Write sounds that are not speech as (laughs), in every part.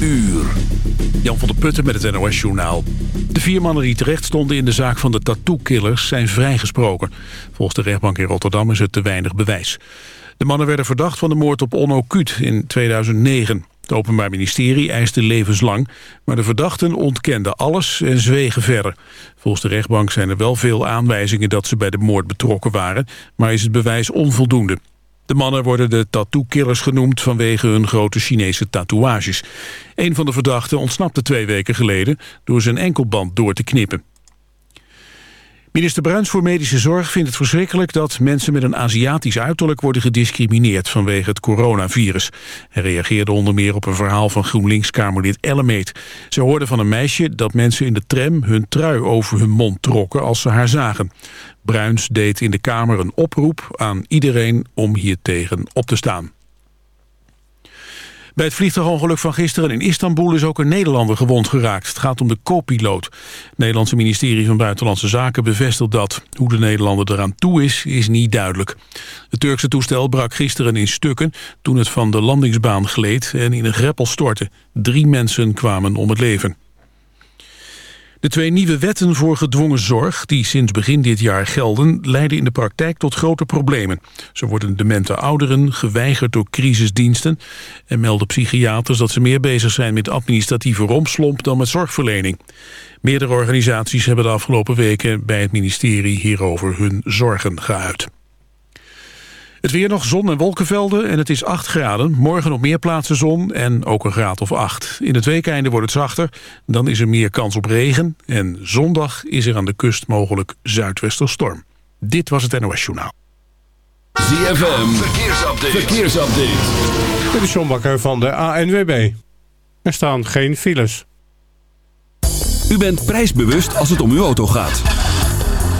uur. Jan van der Putten met het NOS-journaal. De vier mannen die terecht stonden in de zaak van de tattoo-killers zijn vrijgesproken. Volgens de rechtbank in Rotterdam is het te weinig bewijs. De mannen werden verdacht van de moord op Onno in 2009. Het Openbaar Ministerie eiste levenslang, maar de verdachten ontkenden alles en zwegen verder. Volgens de rechtbank zijn er wel veel aanwijzingen dat ze bij de moord betrokken waren, maar is het bewijs onvoldoende. De mannen worden de tattoo-killers genoemd vanwege hun grote Chinese tatoeages. Een van de verdachten ontsnapte twee weken geleden door zijn enkelband door te knippen. Minister Bruins voor Medische Zorg vindt het verschrikkelijk dat mensen met een Aziatisch uiterlijk worden gediscrimineerd vanwege het coronavirus. Hij reageerde onder meer op een verhaal van GroenLinks-Kamerlid Ellemeet. Ze hoorde van een meisje dat mensen in de tram hun trui over hun mond trokken als ze haar zagen. Bruins deed in de Kamer een oproep aan iedereen om hier tegen op te staan. Bij het vliegtuigongeluk van gisteren in Istanbul is ook een Nederlander gewond geraakt. Het gaat om de co-piloot. Het Nederlandse ministerie van Buitenlandse Zaken bevestigt dat. Hoe de Nederlander eraan toe is, is niet duidelijk. Het Turkse toestel brak gisteren in stukken toen het van de landingsbaan gleed en in een greppel stortte. Drie mensen kwamen om het leven. De twee nieuwe wetten voor gedwongen zorg, die sinds begin dit jaar gelden, leiden in de praktijk tot grote problemen. Zo worden demente ouderen geweigerd door crisisdiensten en melden psychiaters dat ze meer bezig zijn met administratieve romslomp dan met zorgverlening. Meerdere organisaties hebben de afgelopen weken bij het ministerie hierover hun zorgen geuit. Het weer nog zon- en wolkenvelden en het is 8 graden. Morgen op meer plaatsen zon en ook een graad of 8. In het weekeinde wordt het zachter. Dan is er meer kans op regen. En zondag is er aan de kust mogelijk zuidwesterstorm. Dit was het NOS Journaal. ZFM, verkeersupdate. verkeersupdate. Dit is John Bakker van de ANWB. Er staan geen files. U bent prijsbewust als het om uw auto gaat.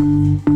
Música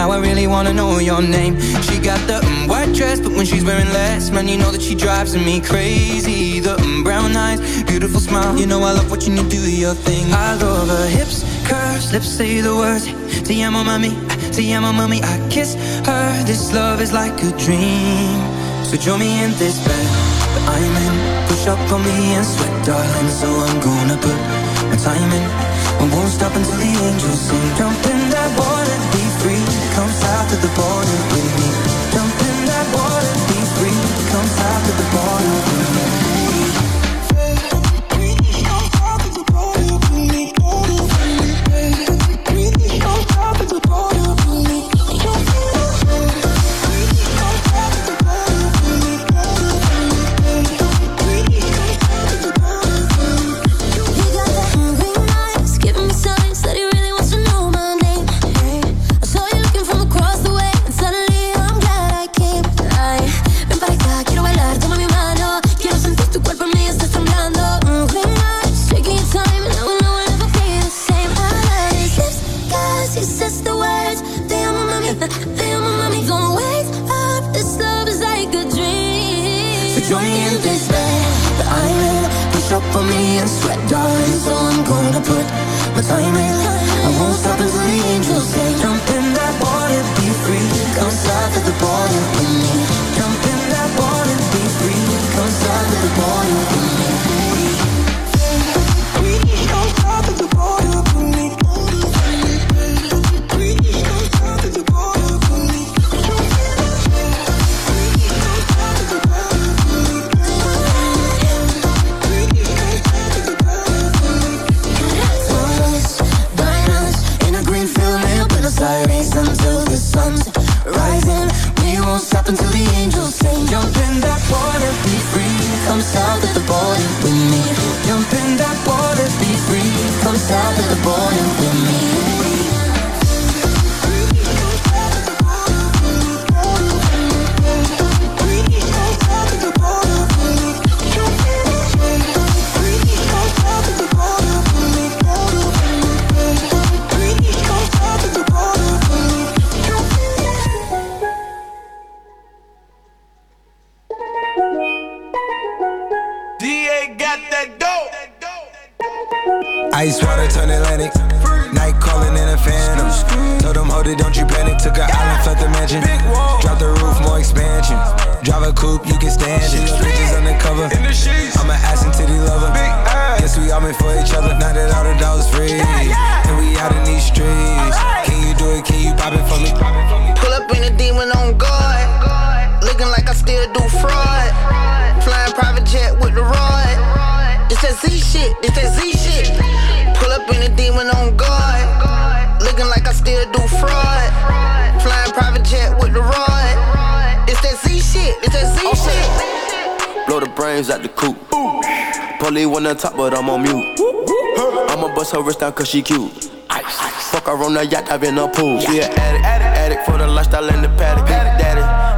Now I really wanna know your name. She got the um, white dress, but when she's wearing less, man, you know that she drives me crazy. The um, brown eyes, beautiful smile, you know I love watching you do your thing. I love her hips, curves, lips say the words. See, I'm te mummy, mami. I kiss her. This love is like a dream. So join me in this bed that I'm in. Push up on me and sweat, darling. So I'm gonna put my time in. I won't stop until the angels sing. Jump in that Come south to the border with me. Jump in that water, be free. Come south to the border with me. I won't stop until the angels say, Jump in brains at the coop. Polly on top, but I'm on mute. I'ma bust her wrist down cause she cute. Fuck her on the yacht, I've been a pool. She an addict, addict, addict for the lifestyle and the paddock. Big daddy,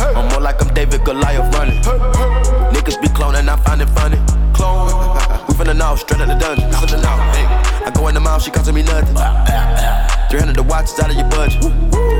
I'm more like I'm David Goliath running. Niggas be cloning, I find it funny. Clone. (laughs) We finna know, straight out the dungeon. Finna know. I go in the mouth, she costing me nothing. (laughs) 300 the watch is out of your budget.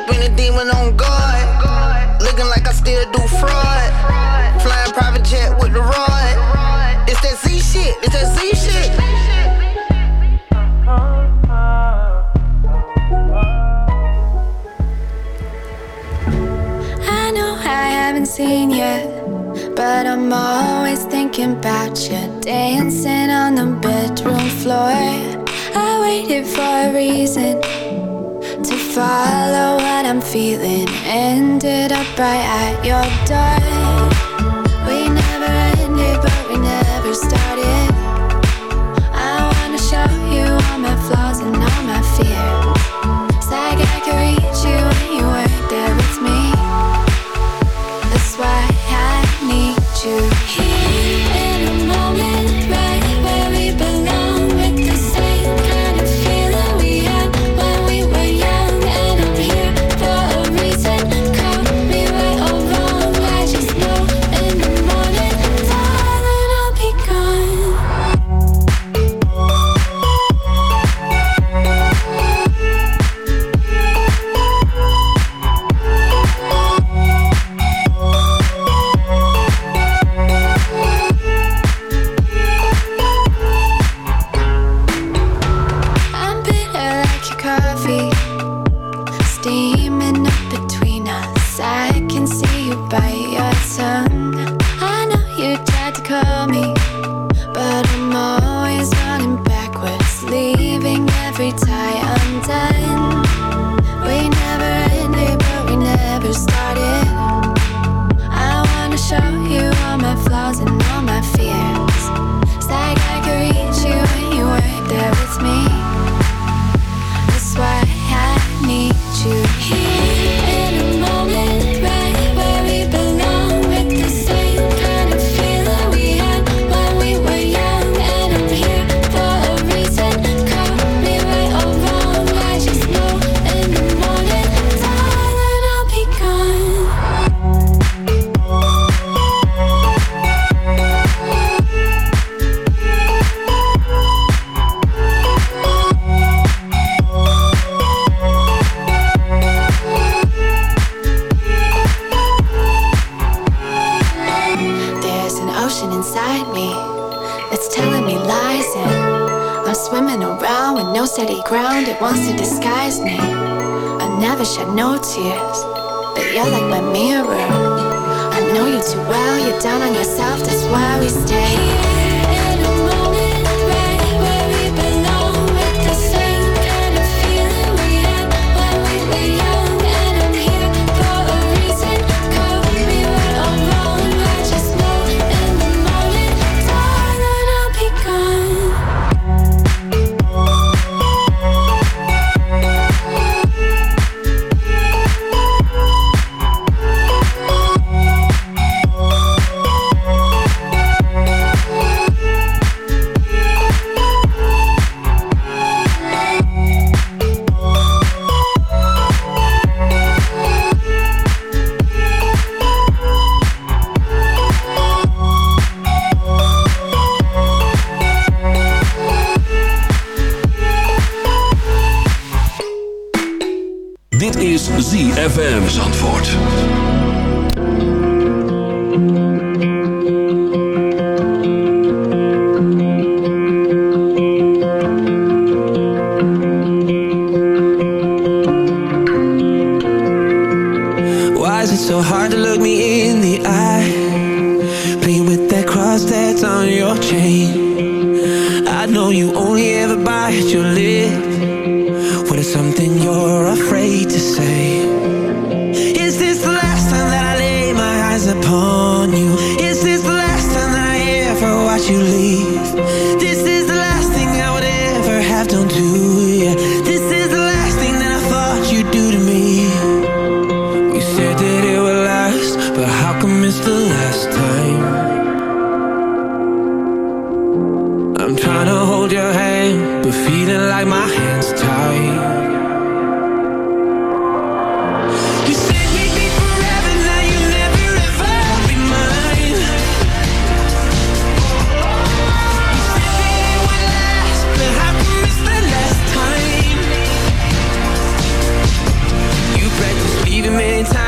Up in a demon on guard. Looking like I still do fraud. Flying private jet with the rod. It's that Z shit, it's that Z shit. I know I haven't seen you, but I'm always thinking about you. Dancing on the bedroom floor. I waited for a reason swallow what I'm feeling. Ended up right at your door. We never ended, but we never started. I wanna show you all my flaws and all my fears.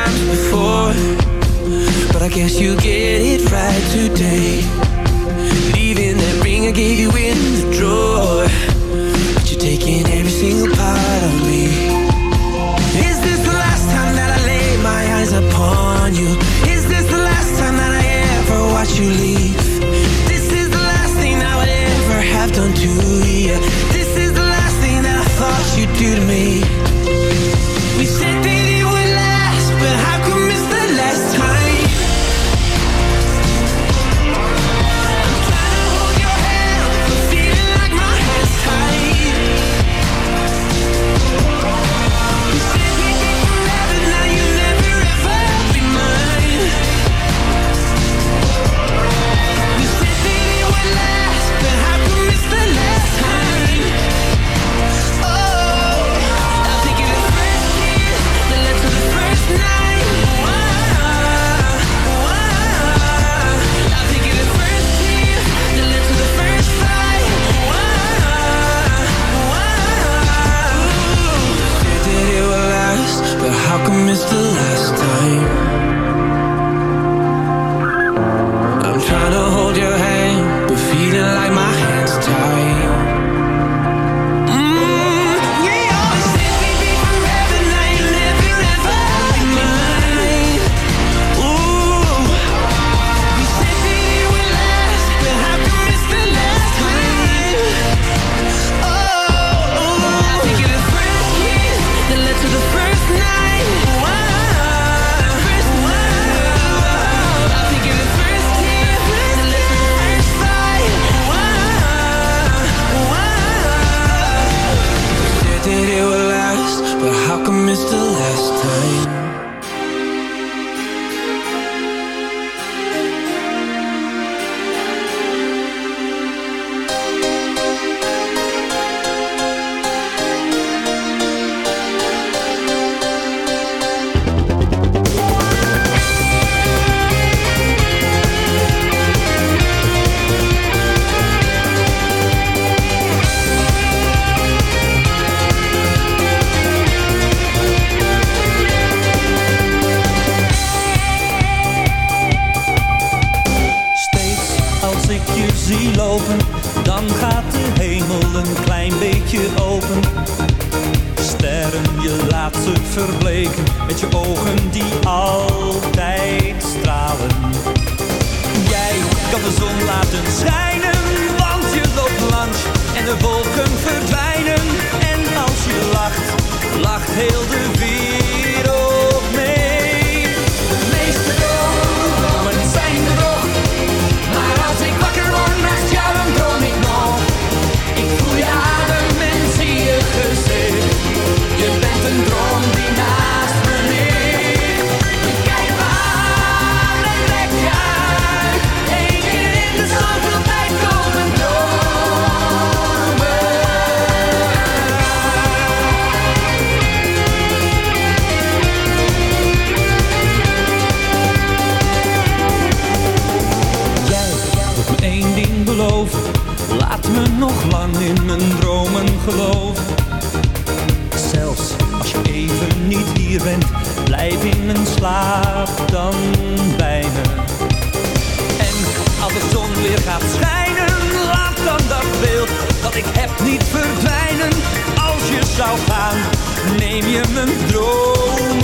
times before But I guess you get it right today Leaving that ring I gave you in the drawer But you're taking every single part of me Is this the last time that I lay my eyes upon you? Is this the last time that I ever watch you leave? slaap dan bijna. En als de zon weer gaat schijnen, laat dan dat beeld dat ik heb niet verdwijnen. Als je zou gaan, neem je mijn droom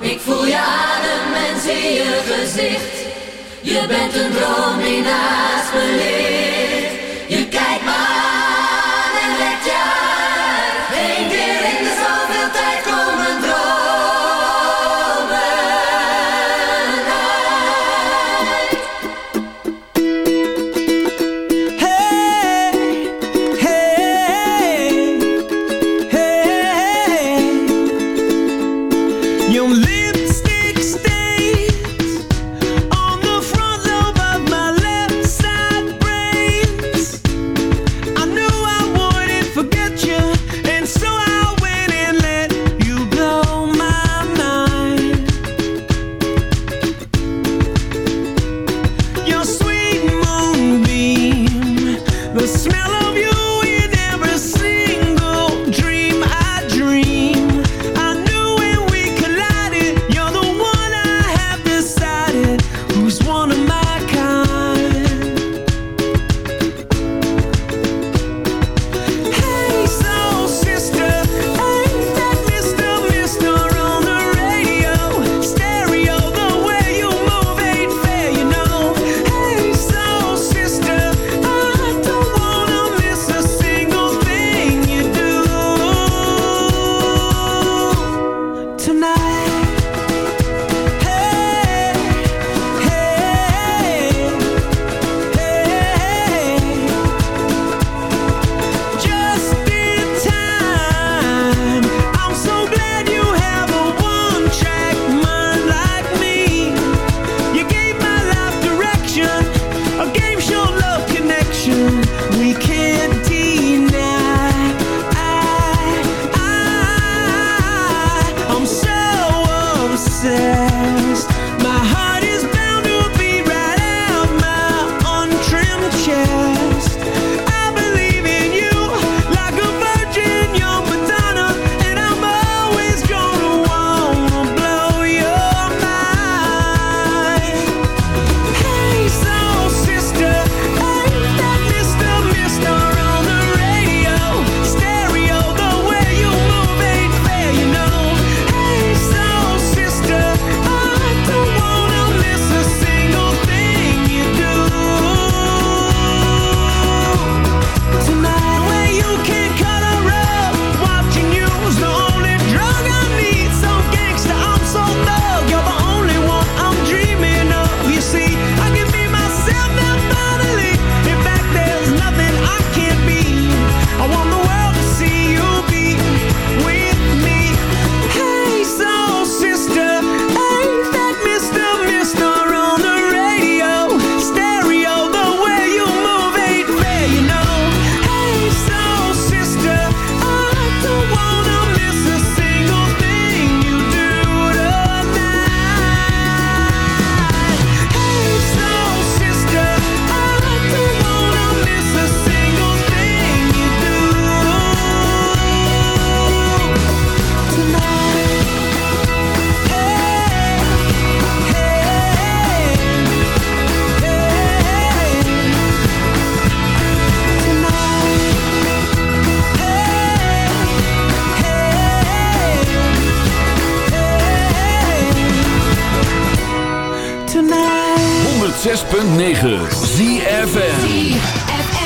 Ik voel je adem en zie je gezicht. Je bent een droom die naast me ligt. 106.9 ZFN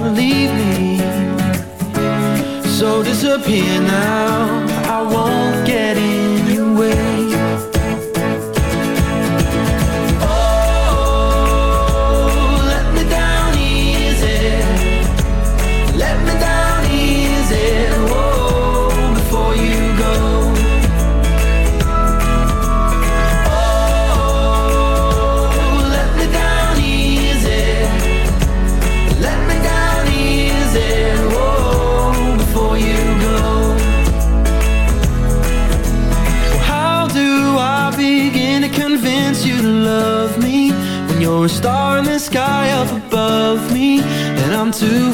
never leave me. So disappear now, I won't.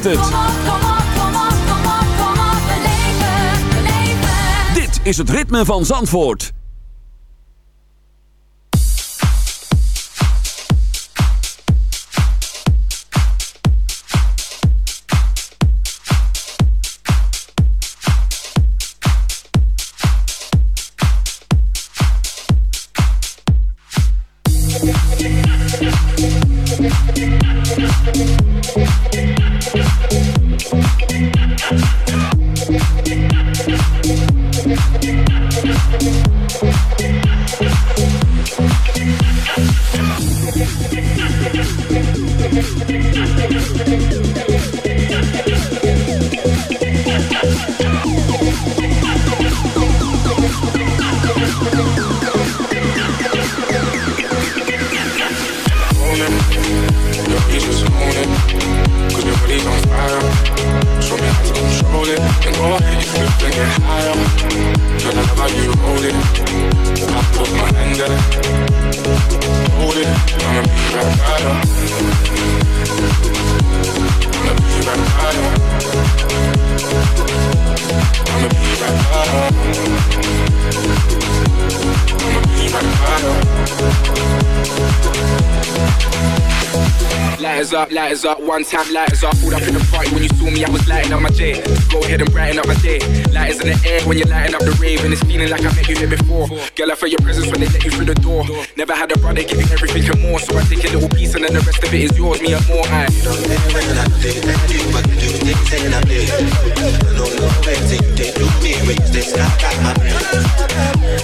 beleeft Dit is het ritme van Zandvoort. Lighters up, one time lighters up. Pulled up in the party when you saw me, I was lighting up my day. Go ahead and brighten up my day. Lighters in the air when you're lighting up the rave, and it's feeling like I met you here before. Girl, I felt your presence when they let you through the door. Never had a brother give you everything and more, so I take a little piece and then the rest of it is yours, me and more. I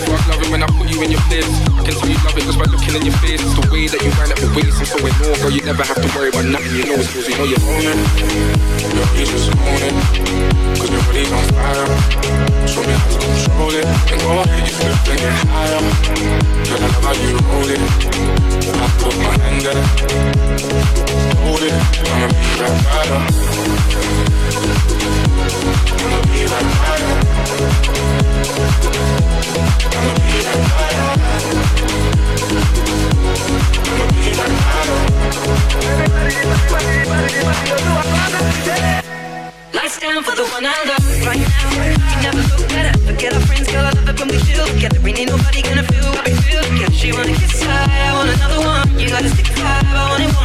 Fuck loving when I put you in your place. I can tell you love it just by looking in your face. It's the way that you wind up your waist. I'm so in awe, girl. You never have to worry about nothing. You know it's know you're just your body's on fire. Show me how to control it. And go ahead, you get higher. I how you hold it. I put my hand down, hold it, I'ma be right by her. I'ma be right by her. I'ma be right by her. I'ma be right by Lights down for the one I love right now. You never look better. Forget our friends, girl. I love it when we chill together. Ain't nobody gonna feel what we feel together. She wanna kiss high, I want another one. You gotta stick five, I want it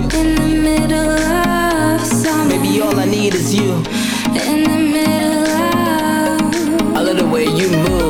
you. In the middle of. Maybe all I need is you. In the middle of. I love the way you move.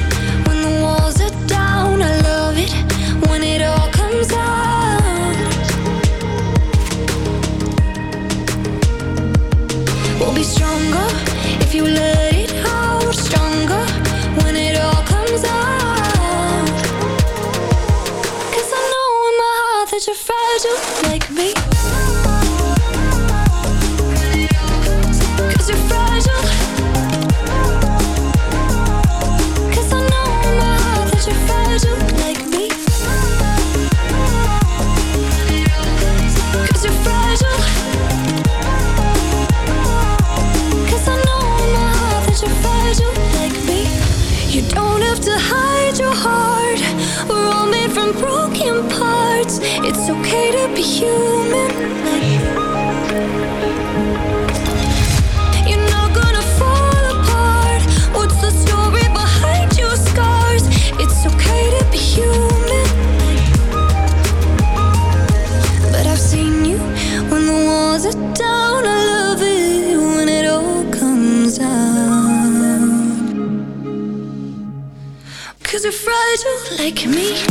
like me.